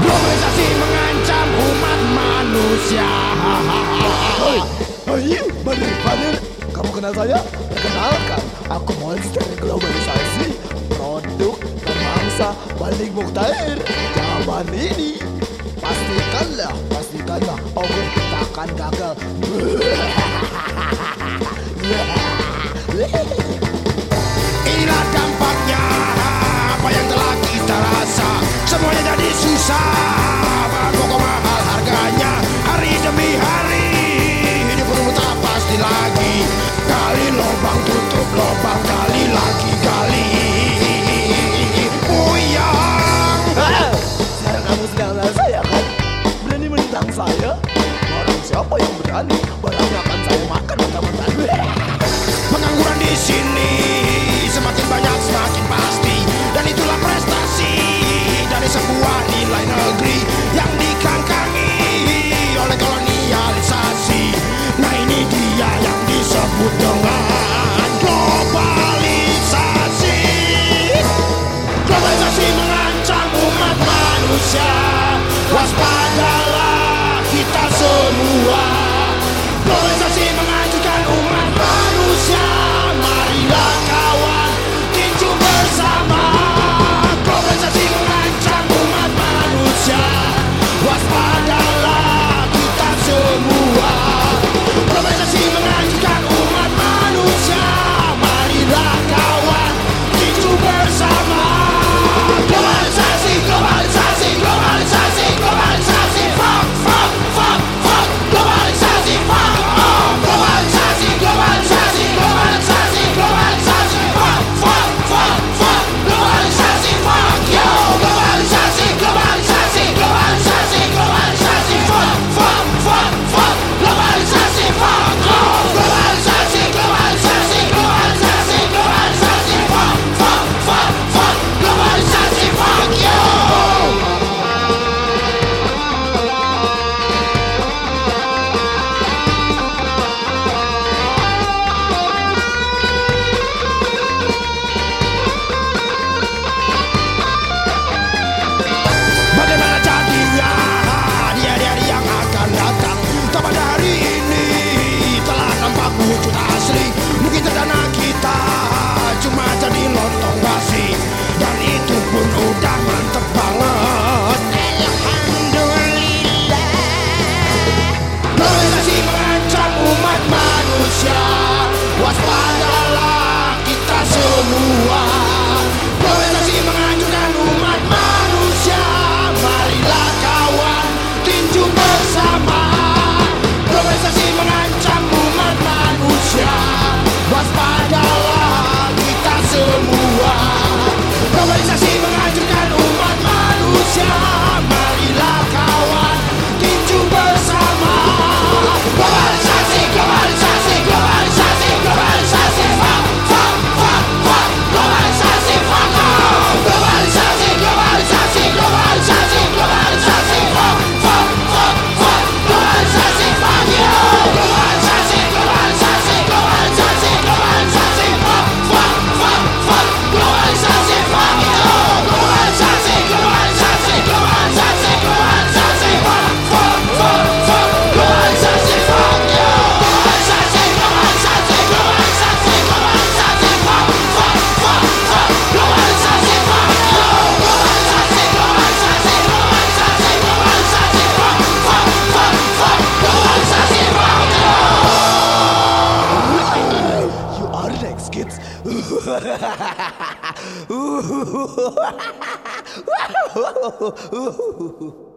Globalisasi mengancam umat manusia. Hei, Badir, Badir, kamu kenal saya? Kenalkan, aku monster globalisasi, produk pemangsa paling muktair zaman ini. Pastikanlah, pastikanlah, aku takkan gagal. Ya. saya? Barang siapa yang berani? Barang Somos no ar. Ooh.